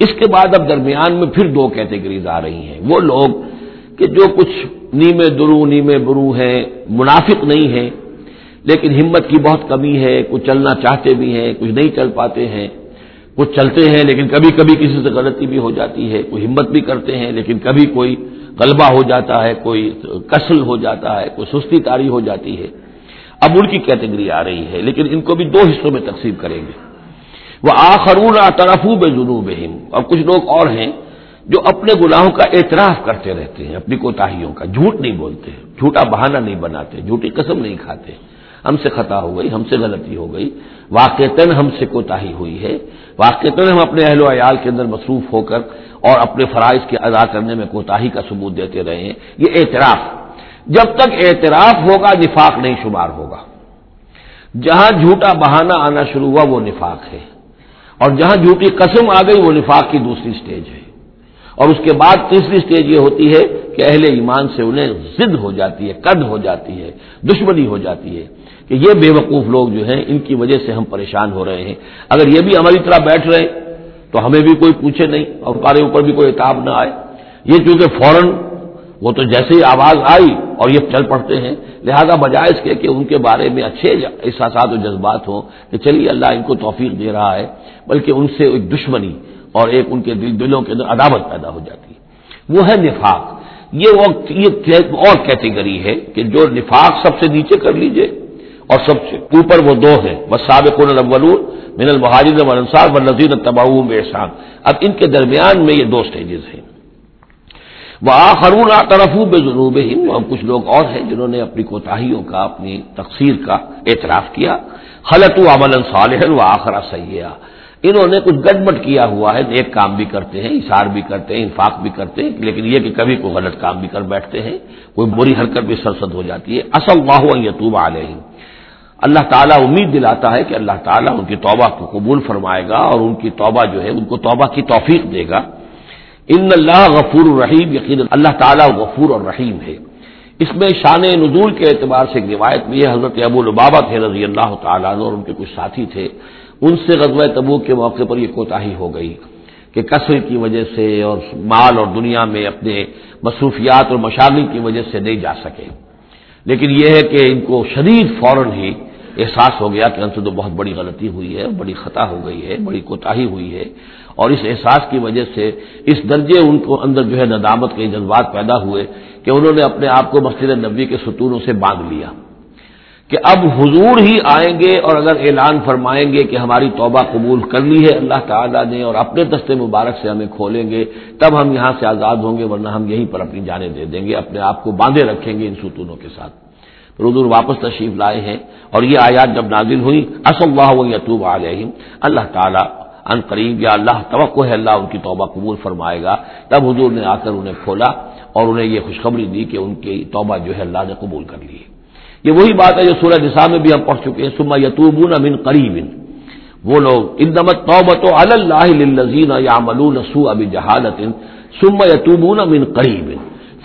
اس کے بعد اب درمیان میں پھر دو کیٹیگریز آ رہی ہیں۔ وہ لوگ کہ جو کچھ نیمے درو، نیمے برو ہیں، منافق نہیں ہیں، لیکن ہمت کی بہت کمی ہے، کچھ چلنا چاہتے بھی ہیں، کچھ نہیں چل پاتے ہیں۔ کچھ چلتے ہیں لیکن کبھی کبھی کسی سے غلطی بھی ہو جاتی ہے، کوئی ہمت بھی کرتے ہیں لیکن کبھی کوئی غلبہ ہو جاتا ہے، کوئی کسل ہو جاتا ہے، کوئی سستی تاری ہو جاتی ہے۔ اب ان کی کیٹیگری آ رہی ہے، لیکن ان کو بھی دو حصوں میں تقسیم کریں گے۔ وہ آخرون طرف بے جنوب اور کچھ لوگ اور ہیں جو اپنے گناہوں کا اعتراف کرتے رہتے ہیں، اپنی کوتاہیوں کا۔ جھوٹ نہیں بولتے، جھوٹا بہانہ نہیں بناتے، جھوٹی قسم نہیں کھاتے۔ ہم سے خطا ہو گئی، ہم سے غلطی ہو گئی۔ واقعتاً ہم سے کوتاہی ہوئی ہے۔ واقعتاً ہم اپنے اہل و عیال کے اندر مصروف ہو کر اور اپنے فرائض کے ادا کرنے میں کوتاہی کا ثبوت دیتے رہے ہیں۔ یہ اعتراف۔ جب تک اعتراف ہوگا، نفاق نہیں شمار ہوگا۔ جہاں جھوٹا بہانہ آنا شروع ہوا، وہ نفاق ہے۔ اور جہاں جھوٹی قسم آ گئی وہ نفاق کی دوسری سٹیج ہے۔ اور اس کے بعد تیسری سٹیج یہ ہوتی ہے کہ اہل ایمان سے انہیں ضد ہو جاتی ہے، قد ہو جاتی ہے، دشمنی ہو جاتی ہے کہ یہ بے وقوف لوگ جو ہیں، ان کی وجہ سے ہم پریشان ہو رہے ہیں۔ اگر یہ بھی ہماری طرح بیٹھ رہے تو ہمیں بھی کوئی پوچھے نہیں اور ہمارے اوپر بھی کوئی اتاب نہ آئے۔ یہ چونکہ فوراً وہ تو جیسے ہی آواز آئی اور یہ چل پڑتے ہیں۔ لہذا بجائے اس کے کہ ان کے بارے میں اچھے احساسات و جذبات ہوں کہ چلیے اللہ ان کو توفیق دے رہا ہے، بلکہ ان سے ایک دشمنی اور ایک ان کے دل دلوں کے اندر عداوت پیدا ہو جاتی ہے۔ وہ ہے نفاق۔ یہ وقت یہ اور کیٹیگری ہے کہ جو نفاق سب سے نیچے کر لیجیے اور سب سے اوپر وہ دو ہیں۔ بس سابق من المہاجر انصار و نذیر تباہ احسان اب ان کے درمیان میں یہ دو سٹیجز ہیں۔ وہ آخرون طرف بے جنوب اور کچھ لوگ اور ہیں جنہوں نے اپنی کوتاہیوں کا، اپنی تقسیر کا اعتراف کیا خلط عمل صالح و آخرا سیاح انہوں نے کچھ گڑبٹ کیا ہوا ہے، ایک کام بھی کرتے ہیں اشار بھی کرتے ہیں، انفاق بھی کرتے ہیں، لیکن یہ کہ کبھی کوئی غلط کام بھی کر بیٹھتے ہیں، کوئی بری حرکت بھی سرسد ہو جاتی ہے۔ اصل واہ یتوب علیہ اللہ تعالیٰ امید دلاتا ہے کہ اللہ تعالیٰ ان کی توبہ کو قبول فرمائے گا اور ان کی توبہ جو ہے، ان کو توبہ کی توفیق دے گا۔ ان اللہ غفور الرحیم یقین اللہ تعالیٰ غفور اور رحیم ہے۔ اس میں شان نزول کے اعتبار سے ایک روایت بھی ہے، حضرت ابو البابا تھے رضی اللہ تعالیٰ اور ان کے کچھ ساتھی تھے۔ ان سے غزوہ تبو کے موقع پر یہ کوتاہی ہو گئی کہ کثر کی وجہ سے اور مال اور دنیا میں اپنے مصروفیات اور مشاغل کی وجہ سے نہیں جا سکے۔ لیکن یہ ہے کہ ان کو شدید فوراً ہی احساس ہو گیا کہ ہم سے تو بہت بڑی غلطی ہوئی ہے، بڑی خطا ہو گئی ہے، بڑی کوتاہی ہوئی ہے۔ اور اس احساس کی وجہ سے اس درجے ان کو اندر جو ہے ندامت کے جذبات پیدا ہوئے کہ انہوں نے اپنے آپ کو مسجد نبی کے ستونوں سے باندھ لیا کہ اب حضور ہی آئیں گے اور اگر اعلان فرمائیں گے کہ ہماری توبہ قبول کر لی ہے، اللہ تعالیٰ نے اور اپنے دستے مبارک سے ہمیں کھولیں گے، تب ہم یہاں سے آزاد ہوں گے، ورنہ ہم یہیں پر اپنی جانیں دے دیں گے، اپنے آپ کو باندھے رکھیں گے ان ستونوں کے ساتھ۔ حضور واپس تشریف لائے ہیں اور یہ آیات جب نازل ہوئی اللہ یتوب علیہم اللہ تعالیٰ ان قریب یا اللہ توقع ہے اللہ ان کی توبہ قبول فرمائے گا۔ تب حضور نے آ کر انہیں کھولا اور انہیں یہ خوشخبری دی کہ ان کی توبہ جو ہے اللہ نے قبول کر لی۔ ہے یہ وہی بات ہے جو سورہ نساء میں بھی ہم پڑھ چکے ہیں سما یتوبون من قریب۔ وہ لوگ اندمت توبت اللہ للذین یعملون سوء بجہالت۔ ثم یتوبون من قریب۔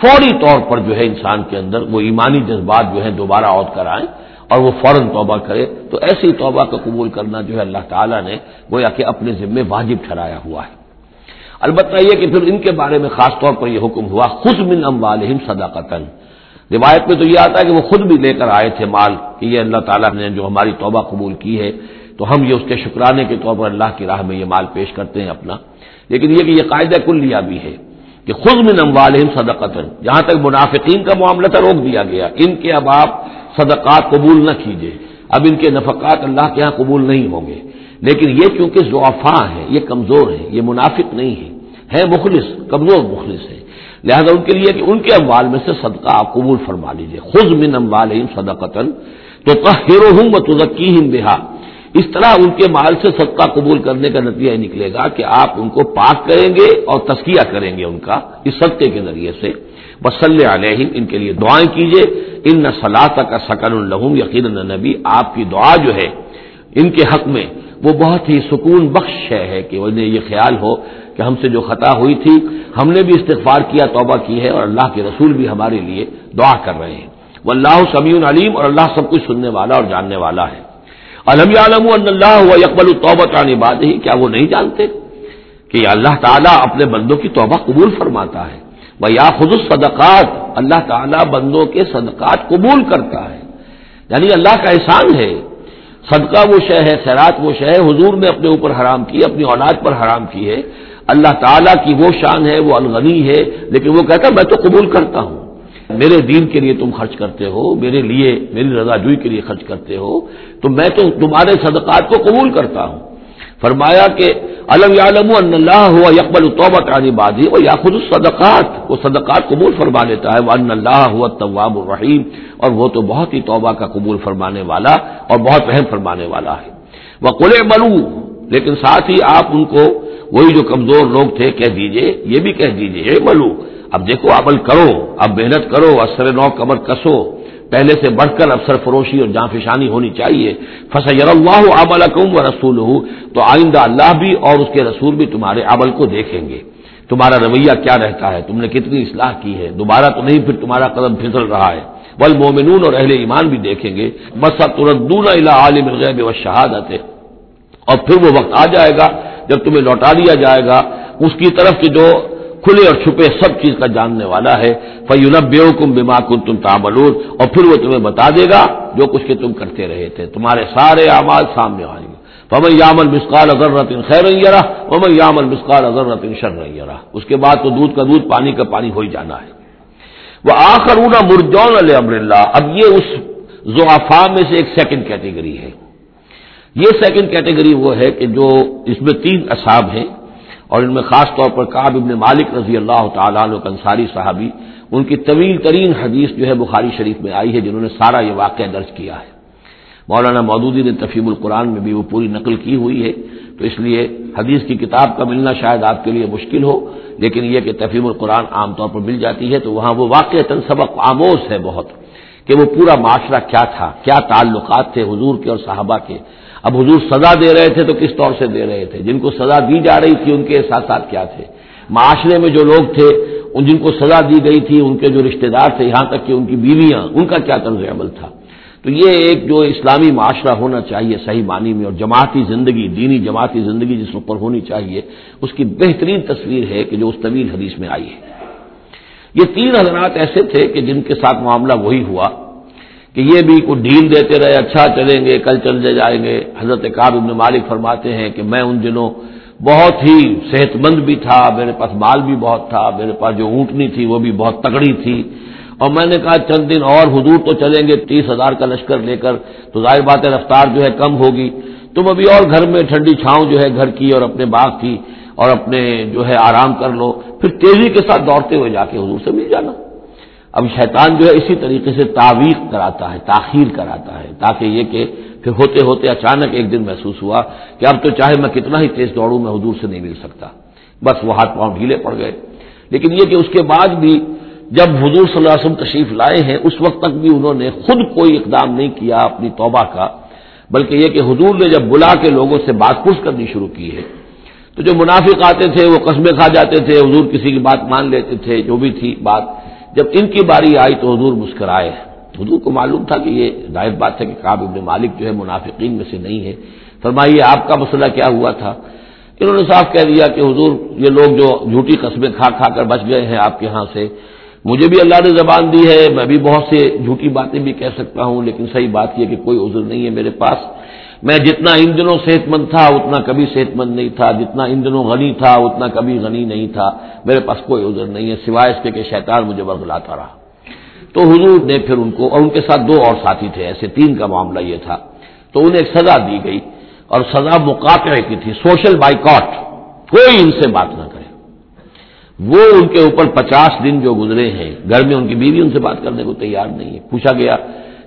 فوری طور پر جو ہے انسان کے اندر وہ ایمانی جذبات جو ہے دوبارہ عود کر آئیں اور وہ فوراً توبہ کرے تو ایسی توبہ کا قبول کرنا جو ہے اللہ تعالیٰ نے گویا کہ اپنے ذمے واجب ٹھہرایا ہوا ہے۔ البتہ یہ کہ پھر ان کے بارے میں خاص طور پر یہ حکم ہوا خود من اموالہم صدقتن روایت میں تو یہ آتا ہے کہ وہ خود بھی لے کر آئے تھے مال کہ یہ اللہ تعالیٰ نے جو ہماری توبہ قبول کی ہے، تو ہم یہ اس کے شکرانے کے طور پر اللہ کی راہ میں یہ مال پیش کرتے ہیں اپنا۔ لیکن یہ کہ یہ قاعدہ کل لیا بھی ہے کہ خود میں نموالم صدقت جہاں تک منافقین کا معاملہ تھا، روک دیا گیا۔ ان کے اب آپ صدقات قبول نہ کیجیے اب ان کے نفقات اللہ کے یہاں قبول نہیں ہوں گے۔ لیکن یہ چونکہ ضعفا ہے یہ کمزور ہے یہ منافق نہیں ہے ہے مخلص، کمزور مخلص ہے لہذا ان کے لیے کہ ان کے اموال میں سے صدقہ آپ قبول فرما لیجیے خود من اموال صدقتن تو ہیرو ہوں و تزکی بہا۔ اس طرح ان کے مال سے صدقہ قبول کرنے کا نتیجہ نکلے گا کہ آپ ان کو پاک کریں گے اور تسکیہ کریں گے ان کا، اس صدقے کے ذریعے سے۔ بسل علیہم، ان کے لیے دعائیں کیجیے ان نہ کا سکن الحم یقین نبی، آپ کی دعا جو ہے، ان کے حق میں، وہ بہت ہی سکون بخش ہے کہ انہیں یہ خیال ہو کہ ہم سے جو خطا ہوئی تھی، ہم نے بھی استغفار کیا، توبہ کی ہے اور اللہ کے رسول بھی ہمارے لیے دعا کر رہے ہیں۔ وہ اللہ سمیع علیم، اور اللہ سب کچھ سننے والا اور جاننے والا ہے۔ الحم عالم اللہ یکبل الطبت عن بات ہی کیا وہ نہیں جانتے کہ اللہ تعالیٰ اپنے بندوں کی توبہ قبول فرماتا ہے؟ یا خود صدقات اللہ تعالیٰ بندوں کے صدقات قبول کرتا ہے۔ یعنی اللہ کا احسان ہے۔ صدقہ وہ شے ہے، خیرات وہ شے ہے، حضور نے اپنے اوپر حرام کی، اپنی اولاد پر حرام کی ہے۔ اللہ تعالیٰ کی وہ شان ہے، وہ الغنی ہے، لیکن وہ کہتا میں تو قبول کرتا ہوں۔ میرے دین کے لیے تم خرچ کرتے ہو، میرے لیے، میری رضا جوئی کے لیے خرچ کرتے ہو، تو میں تو تمہارے صدقات کو قبول کرتا ہوں۔ فرمایا کہ علم عالم اللہ ہوا یکبل توبہ کانی بازی اور یا خود صدقات وہ صدقات قبول فرما لیتا ہے وہ ان اللہ ہوا طواب الرحیم، اور وہ تو بہت ہی توبہ کا قبول فرمانے والا اور بہت رحم فرمانے والا ہے۔ وہ کلے بلو لیکن ساتھ ہی آپ ان کو، وہی جو کمزور لوگ تھے، کہہ دیجیے، یہ بھی کہہ دیجیے، اے بلو اب دیکھو، عمل کرو، اب محنت کرو اثر نو کمر کسو۔ پہلے سے بڑھ کر افسر فروشی اور جان فشانی ہونی چاہیے۔ فصل اللہ عمل و رسول ہوں تو آئندہ اللہ بھی اور اس کے رسول بھی تمہارے عمل کو دیکھیں گے۔ تمہارا رویہ کیا رہتا ہے؟ تم نے کتنی اصلاح کی ہے؟ دوبارہ تو نہیں، پھر تمہارا قدم پھسل رہا ہے۔ بل مومنون اور اہل ایمان بھی دیکھیں گے۔ بس اب تردون عالم الغیب و شہادت اور پھر وہ وقت آ جائے گا جب تمہیں لوٹا دیا جائے گا۔ اس کی طرف کے جو کھلے اور چھپے سب چیز کا جاننے والا ہے۔ فیون کم بیما کن تم تاملور اور پھر وہ تمہیں بتا دے گا جو کچھ کہ تم کرتے رہے تھے۔ تمہارے سارے اعمال سامنے آئیں گے۔ فمن یامل مسقال اگر رتن خیر رہا ومن یامل مسقال اگر رتن شر رہا اس کے بعد تو دودھ کا دودھ، پانی کا پانی ہو ہی جانا ہے۔ وہ آخر اونا مرجون علیہ امر اللہ اب یہ اس زوافا میں سے ایک سیکنڈ کیٹیگری ہے۔ یہ سیکنڈ کیٹیگری وہ ہے کہ جو اس میں تین اصاب ہیں اور ان میں خاص طور پر کاب ابن مالک رضی اللہ تعالیٰ عنہ انصاری صحابی ان کی طویل ترین حدیث جو ہے بخاری شریف میں آئی ہے، جنہوں نے سارا یہ واقعہ درج کیا ہے۔ مولانا مودودی نے تفیم القرآن میں بھی وہ پوری نقل کی ہوئی ہے۔ تو اس لیے حدیث کی کتاب کا ملنا شاید آپ کے لیے مشکل ہو، لیکن یہ کہ تفیم القرآن عام طور پر مل جاتی ہے تو وہاں وہ واقع سبق آموز ہے بہت کہ وہ پورا معاشرہ کیا تھا، کیا تعلقات تھے حضور کے اور صحابہ کے۔ اب حضور سزا دے رہے تھے تو کس طور سے دے رہے تھے؟ جن کو سزا دی جا رہی تھی ان کے احساسات کیا تھے؟ معاشرے میں جو لوگ تھے ان جن کو سزا دی گئی تھی، ان کے جو رشتہ دار تھے، یہاں تک کہ ان کی بیویاں، ان کا کیا طرز عمل تھا؟ تو یہ ایک جو اسلامی معاشرہ ہونا چاہیے صحیح معنی میں اور جماعتی زندگی، دینی جماعتی زندگی جس پر ہونی چاہیے، اس کی بہترین تصویر ہے کہ جو اس طویل حدیث میں آئی ہے۔ یہ تین حضرات ایسے تھے کہ جن کے ساتھ معاملہ وہی ہوا کہ یہ بھی کوئی ڈھیل دیتے رہے اچھا چلیں گے، کل چل جائیں گے۔ حضرت کاب ابن مالک فرماتے ہیں کہ میں ان دنوں بہت ہی صحت مند بھی تھا میرے پاس مال بھی بہت تھا میرے پاس جو اونٹنی تھی وہ بھی بہت تگڑی تھی۔ اور میں نے کہا چند دن اور حضور تو چلیں گے، تیس ہزار کا لشکر لے کر۔ تو ظاہر بات ہے رفتار جو ہے کم ہوگی۔ تم ابھی اور گھر میں ٹھنڈی چھاؤں جو ہے گھر کی اور اپنے باغ کی اور اپنے جو ہے آرام کر لو۔ پھر تیزی کے ساتھ دوڑتے ہوئے جا کے حضور سے مل جانا۔ اب شیطان جو ہے اسی طریقے سے تعویق کراتا ہے، تاخیر کراتا ہے، تاکہ یہ کہ پھر ہوتے ہوتے اچانک ایک دن محسوس ہوا کہ اب تو چاہے میں کتنا ہی تیز دوڑوں میں حضور سے نہیں مل سکتا۔ بس وہ ہاتھ پاؤں ڈھیلے پڑ گئے۔ لیکن یہ کہ اس کے بعد بھی جب حضور صلی اللہ علیہ وسلم تشریف لائے ہیں، اس وقت تک بھی انہوں نے خود کوئی اقدام نہیں کیا اپنی توبہ کا، بلکہ یہ کہ حضور نے جب بلا کے لوگوں سے بات پوچھ کرنی شروع کی ہے۔ تو جو منافق آتے تھے، وہ قصبے کھا جاتے تھے، حضور کسی کی بات مان لیتے تھے، جو بھی تھی بات۔ جب ان کی باری آئی تو حضور مسکرائے۔ حضور کو معلوم تھا کہ یہ ظاہر بات ہے کہ کاب ابن مالک جو ہے منافقین میں سے نہیں ہے۔ فرمائیے، آپ کا مسئلہ کیا ہوا تھا؟ انہوں نے صاف کہہ دیا کہ حضور، یہ لوگ جو جھوٹی قصبے کھا کھا کر بچ گئے ہیں آپ کے ہاں سے۔ مجھے بھی اللہ نے زبان دی ہے، میں بھی بہت سے جھوٹی باتیں بھی کہہ سکتا ہوں، لیکن صحیح بات یہ کہ کوئی عذر نہیں ہے میرے پاس۔ میں جتنا ان دنوں صحت مند تھا، اتنا کبھی صحت مند نہیں تھا۔ جتنا ان دنوں غنی تھا، اتنا کبھی غنی نہیں تھا۔ میرے پاس کوئی عذر نہیں ہے، سوائے اس کے کہ شیطان مجھے برگلاتا رہا۔ تو حضور نے پھر ان کو اور ان کے ساتھ دو اور ساتھی تھے، ایسے تین کا معاملہ یہ تھا۔ تو انہیں ایک سزا دی گئی اور سزا مقاطع کی تھی، سوشل بائیکاٹ۔ کوئی ان سے بات نہ کرے۔ وہ ان کے اوپر پچاس دن جو گزرے ہیں، گھر میں ان کی بیوی ان سے بات کرنے کو تیار نہیں ہے۔ پوچھا گیا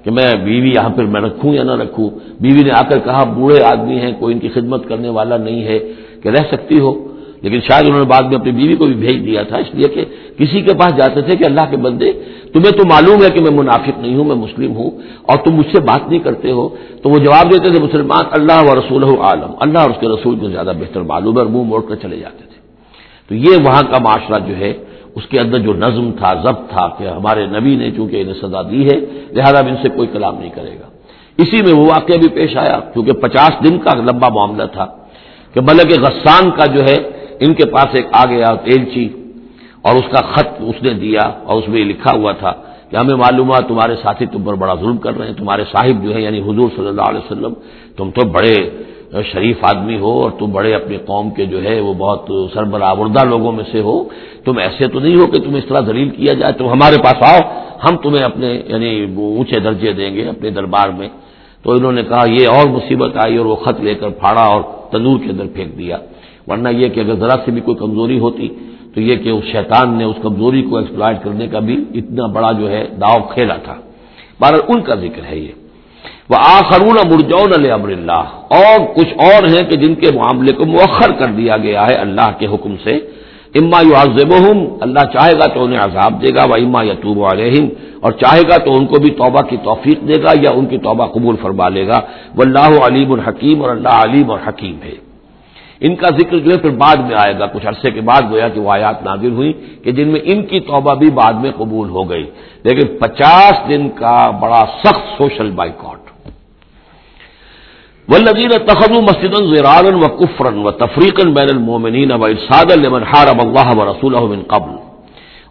کہ میں بیوی یہاں پہ میں رکھوں یا نہ رکھوں؟ بیوی نے آ کر کہا، بوڑھے آدمی ہیں، کوئی ان کی خدمت کرنے والا نہیں ہے کہ رہ سکتی ہو۔ لیکن شاید انہوں نے بعد میں اپنی بیوی کو بھی بھیج دیا تھا، اس لیے کہ کسی کے پاس جاتے تھے کہ اللہ کے بندے، تمہیں تو معلوم ہے کہ میں منافق نہیں ہوں، میں مسلم ہوں، اور تم مجھ سے بات نہیں کرتے ہو، تو وہ جواب دیتے تھے مسلمان، اللہ و رسول عالم، اللہ اور اس کے رسول کو زیادہ بہتر معلوم ہے، اور منہ موڑ کر چلے جاتے تھے۔ تو یہ وہاں کا معاشرہ جو ہے، اس کے اندر جو نظم تھا، ضبط تھا کہ ہمارے نبی نے چونکہ انہیں سزا دی ہے، لہذا ان سے کوئی کلام نہیں کرے گا۔ اسی میں وہ واقعہ بھی پیش آیا، کیونکہ پچاس دن کا لمبا معاملہ تھا کہ بلکہ غسان کا جو ہے ان کے پاس ایک آ گیا ایلچی اور اس کا خط اس نے دیا اور اس میں یہ لکھا ہوا تھا کہ ہمیں معلوم ہوا تمہارے ساتھی تم پر بڑا ظلم کر رہے ہیں، تمہارے صاحب جو ہے یعنی حضور صلی اللہ علیہ وسلم، تم تو بڑے شریف آدمی ہو اور تم بڑے اپنی قوم کے جو ہے وہ بہت سربراہ لوگوں میں سے ہو، تم ایسے تو نہیں ہو کہ تم اس طرح دلیل کیا جائے، تم ہمارے پاس آؤ، ہم تمہیں اپنے یعنی اونچے درجے دیں گے اپنے دربار میں۔ تو انہوں نے کہا، یہ اور مصیبت آئی اور وہ خط لے کر پھاڑا اور تندور کے اندر پھینک دیا۔ ورنہ یہ کہ اگر ذرا سے بھی کوئی کمزوری ہوتی تو یہ کہ اس شیطان نے اس کمزوری کو ایکسپلائٹ کرنے کا بھی اتنا بڑا جو ہے داؤ کھیلا تھا۔ بہرحال ان کا ذکر ہے یہ۔ وہ آخرون مرجون امر اللہ۔ اور کچھ اور ہیں کہ جن کے معاملے کو مؤخر کر دیا گیا ہے اللہ کے حکم سے۔ اما یو اللہ چاہے گا تو انہیں عذاب دے گا۔ وہ اما یتوب علیہم۔ اور چاہے گا تو ان کو بھی توبہ کی توفیق دے گا یا ان کی توبہ قبول فرما لے گا۔ وہ اللہ علیم الحکیم اور اللہ علیم اور حکیم ہے۔ ان کا ذکر جو ہے پھر بعد میں آئے گا، کچھ عرصے کے بعد گویا کہ وہ آیات نازل ہوئی کہ جن میں ان کی توبہ بھی بعد میں قبول ہو گئی۔ لیکن پچاس دن کا بڑا سخت سوشل بائیکاٹ۔ ولدین تخذ مسجد زران و کفرن و تفریقن بین المومنین و ارساد المن حارب اللہ و رسول من قبل۔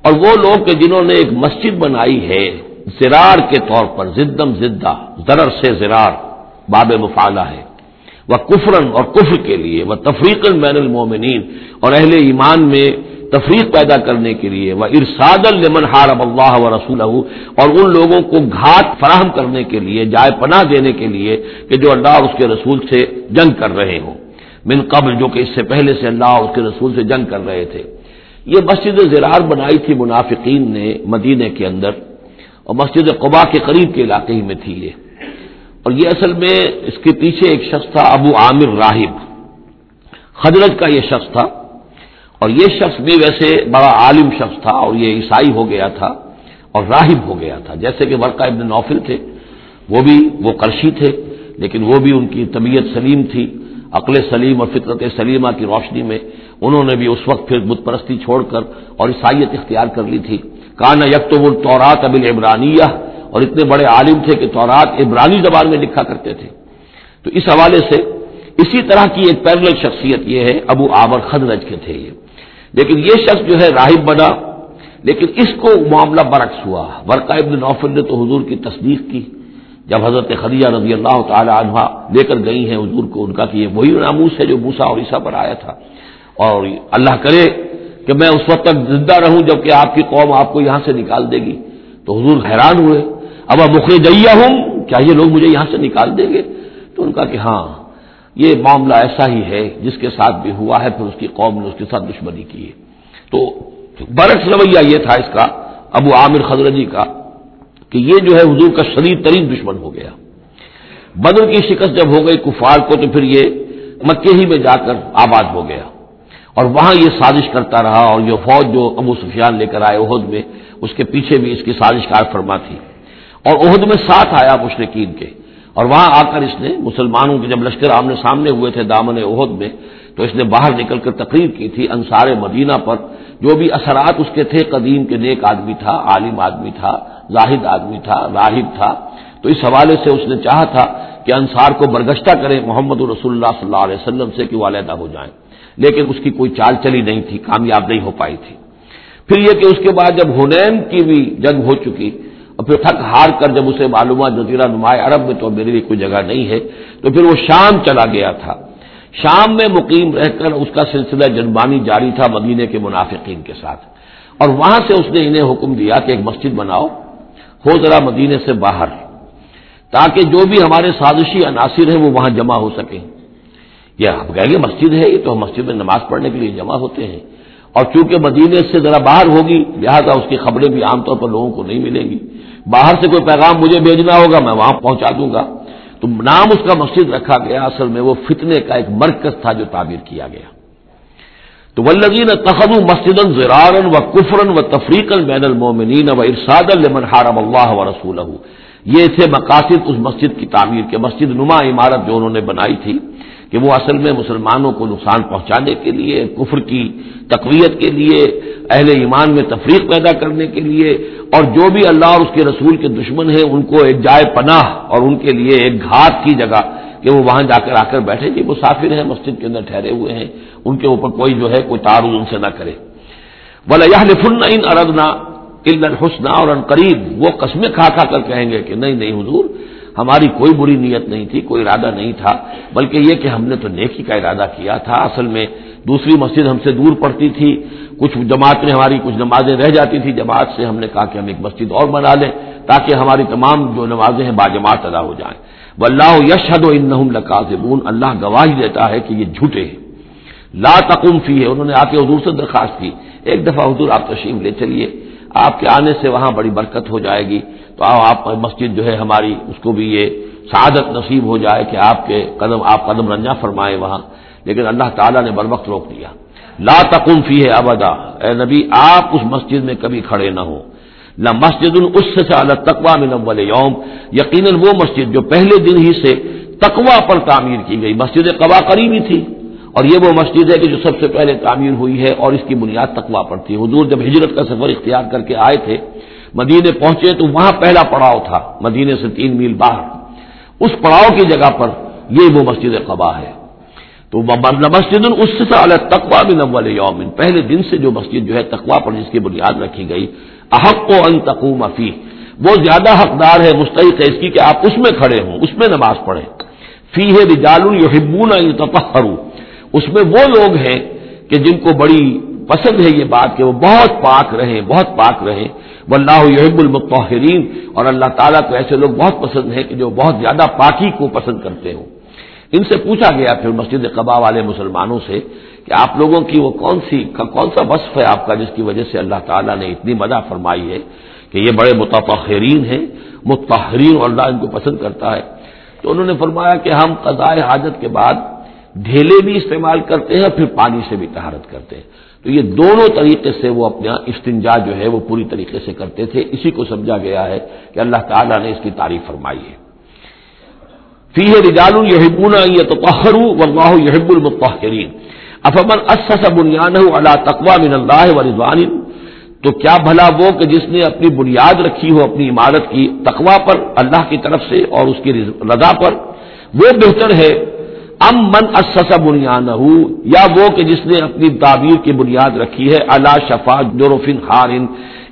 اور وہ لوگ کہ جنہوں نے ایک مسجد بنائی ہے، زرار کے طور پر، زدم زدہ ضرر سے زرار، باب مفالہ ہے۔ وہ کفرن اور کفر کے لیے وہ تفریقن بین المومنین اور اہل ایمان میں تفریق پیدا کرنے کے لیے وہ ارساد المن حارب اللہ و رسول اور ان لوگوں کو گھات فراہم کرنے کے لیے، جائے پناہ دینے کے لیے کہ جو اللہ اس کے رسول سے جنگ کر رہے ہوں۔ من قبل جو کہ اس سے پہلے سے اللہ اس کے رسول سے جنگ کر رہے تھے۔ یہ مسجد زرار بنائی تھی، منافقین نے مدینے کے اندر اور مسجد قبا کے قریب کے علاقے ہی میں تھی یہ۔ اور یہ اصل میں اس کے پیچھے ایک شخص تھا، ابو عامر راہب۔ خدرت کا یہ شخص تھا۔ اور یہ شخص بھی ویسے بڑا عالم شخص تھا اور یہ عیسائی ہو گیا تھا اور راہب ہو گیا تھا۔ جیسے کہ ورقہ ابن نوفل تھے، وہ بھی وہ کرشی تھے، لیکن وہ بھی ان کی طبیعت سلیم تھی، عقل سلیم اور فطرت سلیمہ کی روشنی میں۔ انہوں نے بھی اس وقت پھر بت پرستی چھوڑ کر اور عیسائیت اختیار کر لی تھی۔ کانا یکتب الطورات ابل عبرانیہ اور اتنے بڑے عالم تھے کہ تورات عبرانی زبان میں لکھا کرتے تھے۔ تو اس حوالے سے اسی طرح کی ایک پیرل شخصیت یہ ہے، ابو آبر خدرج کے تھے یہ۔ لیکن یہ شخص جو ہے راہب بنا، لیکن اس کو معاملہ برعکس ہوا۔ ورقا ابن نوفل نے تو حضور کی تصدیق کی۔ جب حضرت خدیجہ رضی اللہ تعالی عنہ لے کر گئی ہیں حضور کو، ان کا کہ یہ وہی ناموس ہے جو موسا اور عیسیٰ پر آیا تھا۔ اور اللہ کرے کہ میں اس وقت تک زندہ رہوں جبکہ آپ کی قوم آپ کو یہاں سے نکال دے گی۔ تو حضور حیران ہوئے۔ اب مخر جیا ہوں کیا یہ لوگ مجھے یہاں سے نکال دیں گے؟ تو ان کا کہ ہاں یہ معاملہ ایسا ہی ہے، جس کے ساتھ بھی ہوا ہے، پھر اس کی قوم نے اس کے ساتھ دشمنی کی ہے۔ تو برعکس رویہ یہ تھا اس کا، ابو عامر خزرجی کا، کہ یہ جو ہے حضور کا شدید ترین دشمن ہو گیا۔ بدر کی شکست جب ہو گئی کفار کو، تو پھر یہ مکے ہی میں جا کر آباد ہو گیا۔ اور وہاں یہ سازش کرتا رہا، اور یہ فوج جو ابو سفیان لے کر آئے عہد میں، اس کے پیچھے بھی اس کی سازش کار فرما تھی۔ اور عہد میں ساتھ آیا مشرقین کے۔ اور وہاں آ کر اس نے مسلمانوں کے جب لشکر آمنے سامنے ہوئے تھے دامن عہد میں، تو اس نے باہر نکل کر تقریر کی تھی انصار مدینہ پر۔ جو بھی اثرات اس کے تھے، قدیم کے نیک آدمی تھا، عالم آدمی تھا، زاہد آدمی تھا، راہب تھا۔ تو اس حوالے سے اس نے چاہا تھا کہ انصار کو برگشتہ کریں محمد رسول اللہ صلی اللہ علیہ وسلم سے کہ وہ علیحدہ ہو جائیں۔ لیکن اس کی کوئی چال چلی نہیں تھی، کامیاب نہیں ہو پائی تھی۔ پھر یہ کہ اس کے بعد جب ہنین کی بھی جنگ ہو چکی اور پھر تھک ہار کر جب اسے معلومات جزیرہ نمایاں عرب میں تو میرے لیے کوئی جگہ نہیں ہے، تو پھر وہ شام چلا گیا تھا۔ شام میں مقیم رہ کر اس کا سلسلہ جنبانی جاری تھا مدینے کے منافقین کے ساتھ۔ اور وہاں سے اس نے انہیں حکم دیا کہ ایک مسجد بناؤ، ہو ذرا مدینے سے باہر، تاکہ جو بھی ہمارے سازشی عناصر ہیں وہ وہاں جمع ہو سکیں۔ یہ آپ کہیں گے مسجد ہے، یہ تو ہم مسجد میں نماز پڑھنے کے لیے جمع ہوتے ہیں۔ اور چونکہ مدینے سے ذرا باہر ہوگی، لہٰذا اس کی خبریں بھی عام طور پر لوگوں کو نہیں ملیں گی۔ باہر سے کوئی پیغام مجھے بھیجنا ہوگا، میں وہاں پہنچا دوں گا۔ تو نام اس کا مسجد رکھا گیا، اصل میں وہ فتنے کا ایک مرکز تھا جو تعبیر کیا گیا۔ تو ولدین تخب مسجد زرارن و کفرن و تفریقن بین المومنین و ارساد المن حرم اللہ و رسول یہ تھے مقاصد اس مسجد کی تعمیر کے، مسجد نما عمارت جو انہوں نے بنائی تھی۔ کہ وہ اصل میں مسلمانوں کو نقصان پہنچانے کے لیے، کفر کی تقویت کے لیے، اہل ایمان میں تفریق پیدا کرنے کے لیے، اور جو بھی اللہ اور اس کے رسول کے دشمن ہیں، ان کو ایک جائے پناہ اور ان کے لیے ایک گھات کی جگہ کہ وہ وہاں جا کر آ کر بیٹھے۔ جی مسافر ہیں، مسجد کے اندر ٹھہرے ہوئے ہیں، ان کے اوپر کوئی جو ہے، کوئی تعارض ان سے نہ کرے۔ بولا یہ لفن ان اردنا الحسن اور ان قریب وہ قسمیں کھا کھا کر کہیں گے کہ نہیں نہیں حضور ہماری کوئی بری نیت نہیں تھی، کوئی ارادہ نہیں تھا، بلکہ یہ کہ ہم نے تو نیکی کا ارادہ کیا تھا۔ اصل میں دوسری مسجد ہم سے دور پڑتی تھی، کچھ جماعت میں ہماری کچھ نمازیں رہ جاتی تھی جماعت سے ہم نے کہا کہ ہم ایک مسجد اور بنا لیں، تاکہ ہماری تمام جو نمازیں ہیں باجماعت ادا ہو جائیں۔ وہ اللہ یشد و ان آپ کے آنے سے وہاں بڑی برکت ہو جائے گی۔ تو آپ مسجد جو ہے ہماری، اس کو بھی یہ سعادت نصیب ہو جائے کہ آپ کے قدم، آپ قدم رنجا فرمائے وہاں۔ لیکن اللہ تعالیٰ نے بر وقت روک دیا۔ لا تقم فی ہے ابدا۔ اے نبی، آپ اس مسجد میں کبھی کھڑے نہ ہو نہ مسجد اس سے تقوا میں نول یوم۔ یقیناً وہ مسجد جو پہلے دن ہی سے تقوا پر تعمیر کی گئی۔ مسجد قوا قریبی تھی۔ اور یہ وہ مسجد ہے کہ جو سب سے پہلے تعمیر ہوئی ہے اور اس کی بنیاد تقوا پر تھی۔ حضور جب ہجرت کا سفر اختیار کر کے آئے تھے، مدینے پہنچے تو وہاں پہلا پڑاؤ تھا، مدینے سے تین میل باہر۔ اس پڑاؤ کی جگہ پر یہ وہ مسجد قبا ہے۔ تو مسجد اس سے تقوا بھی نول یومن پہلے دن سے جو مسجد جو ہے تقوا پر جس کی بنیاد رکھی گئی، احق و ان تقوم افی وہ زیادہ حقدار ہے، مستحق ہے اس کی کہ آپ اس میں کھڑے ہوں، اس میں نماز پڑھیں۔ فی ہے رجال یحبون ان اس میں وہ لوگ ہیں کہ جن کو بڑی پسند ہے یہ بات کہ وہ بہت پاک رہیں، بہت پاک رہیں۔ وہ اللہ یحب المطہرین اور اللہ تعالیٰ کو ایسے لوگ بہت پسند ہیں کہ جو بہت زیادہ پاکی کو پسند کرتے ہوں۔ ان سے پوچھا گیا پھر مسجد قبا والے مسلمانوں سے کہ آپ لوگوں کی وہ کون سی، کون سا وصف ہے آپ کا جس کی وجہ سے اللہ تعالیٰ نے اتنی مدح فرمائی ہے کہ یہ بڑے متفرین ہیں متحرین اور اللہ ان کو پسند کرتا ہے۔ تو انہوں نے فرمایا کہ ہم قضاء حاجت کے بعد ڈھیلے بھی استعمال کرتے ہیں پھر پانی سے بھی تہارت کرتے ہیں۔ تو یہ دونوں طریقے سے وہ اپنا استنجا جو ہے وہ پوری طریقے سے کرتے تھے۔ اسی کو سمجھا گیا ہے کہ اللہ تعالیٰ نے اس کی تعریف فرمائی ہے۔ فی رجال یحبون یہ تو واللہ یحب المطہرین۔ افمن اسس بنیان اللہ تقوا من اللہ و رضوان۔ تو کیا بھلا وہ کہ جس نے اپنی بنیاد رکھی ہو اپنی عمارت کی تقوا پر، اللہ کی طرف سے اور اس کی رضا پر؟ وہ بہتر ہے ام من اسس بنیان یا وہ کہ جس نے اپنی تعبیر کی بنیاد رکھی ہے اللہ شفا جورفن خارن،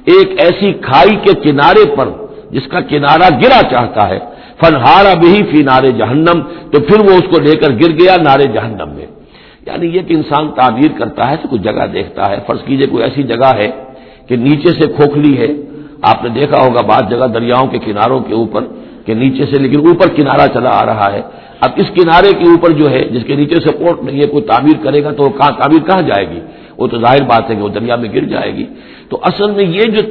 ایک ایسی کھائی کے کنارے پر جس کا کنارہ گرا چاہتا ہے فنہارا بھی فی نارے جہنم، تو پھر وہ اس کو لے کر گر گیا نارے جہنم میں۔ یعنی یہ کہ انسان تعبیر کرتا ہے تو کچھ جگہ دیکھتا ہے۔ فرض کیجیے کوئی ایسی جگہ ہے کہ نیچے سے کھوکھلی ہے۔ آپ نے دیکھا ہوگا بعض جگہ دریاؤں کے کناروں کے اوپر۔ کہ نیچے سے لیکن اوپر کنارا چلا آ رہا ہے۔ اب اس کنارے کے اوپر جو ہے، جس کے نیچے سپورٹ نہیں ہے کوئی تعمیر کرے گا تو کہاں تعمیر کہاں جائے گی؟ وہ تو ظاہر بات ہے کہ وہ دریا میں گر جائے گی۔ تو اصل میں یہ جو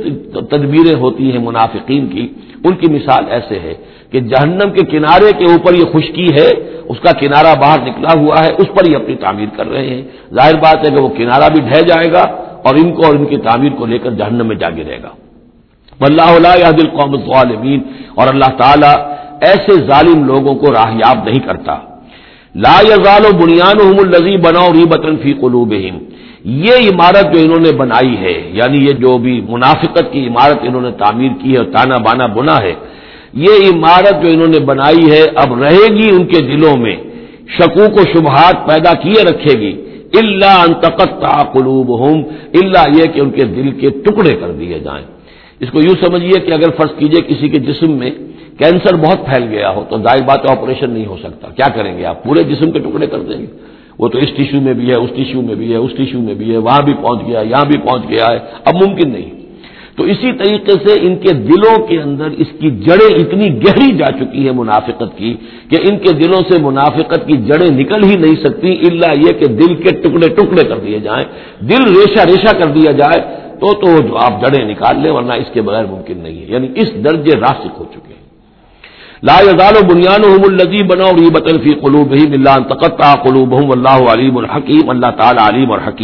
تدبیریں ہوتی ہیں منافقین کی، ان کی مثال ایسے ہے کہ جہنم کے کنارے کے اوپر یہ خشکی ہے، اس کا کنارہ باہر نکلا ہوا ہے، اس پر ہی اپنی تعمیر کر رہے ہیں۔ ظاہر بات ہے کہ وہ کنارہ بھی ڈھہ جائے گا اور ان کو اور ان کی تعمیر کو لے کر جہنم میں جا گرے گا۔ اللہ علیہ دل قوم اور اللہ تعالیٰ ایسے ظالم لوگوں کو راہیاب نہیں کرتا۔ لا یزال و بنیان الزی بناؤ ری بطن فی قلوب یہ عمارت جو انہوں نے بنائی ہے یعنی یہ جو بھی منافقت کی عمارت انہوں نے تعمیر کی ہے اور تانا بانا بنا ہے، یہ عمارت جو انہوں نے بنائی ہے اب رہے گی ان کے دلوں میں۔ شکوک و شبہات پیدا کیے رکھے گی۔ اللہ انتقت قلوب اللہ یہ کہ ان کے دل کے ٹکڑے کر دیے جائیں۔ اس کو یوں سمجھیے کہ اگر فرض کیجیے کسی کے جسم میں کینسر بہت پھیل گیا ہو تو ظاہر بات آپریشن نہیں ہو سکتا۔ کیا کریں گے آپ؟ پورے جسم کے ٹکڑے کر دیں گے۔ وہ تو اس ٹیشو میں بھی ہے، اس ٹیشو میں بھی ہے، اس ٹیشو میں بھی ہے، وہاں بھی پہنچ گیا، یہاں بھی پہنچ گیا ہے، اب ممکن نہیں۔ تو اسی طریقے سے ان کے دلوں کے اندر اس کی جڑیں اتنی گہری جا چکی ہیں منافقت کی کہ ان کے دلوں سے منافقت کی جڑیں نکل ہی نہیں سکتی اللہ یہ کہ دل کے ٹکڑے ٹکڑے کر دیے جائیں، دل ریشا ریشا کر دیا جائے۔ تو تو جو آپ جڑیں نکال لیں ورنہ اس کے بغیر ممکن نہیں ہے۔ یعنی اس درجے راسک ہو چکے ہیں۔ لا یزال و بنیان الزی بنا اور یہ قلوب ہی اللہ تقطع قلوب اللہ علیم الحکیم، اللہ تعالیٰ علیم اور حکیم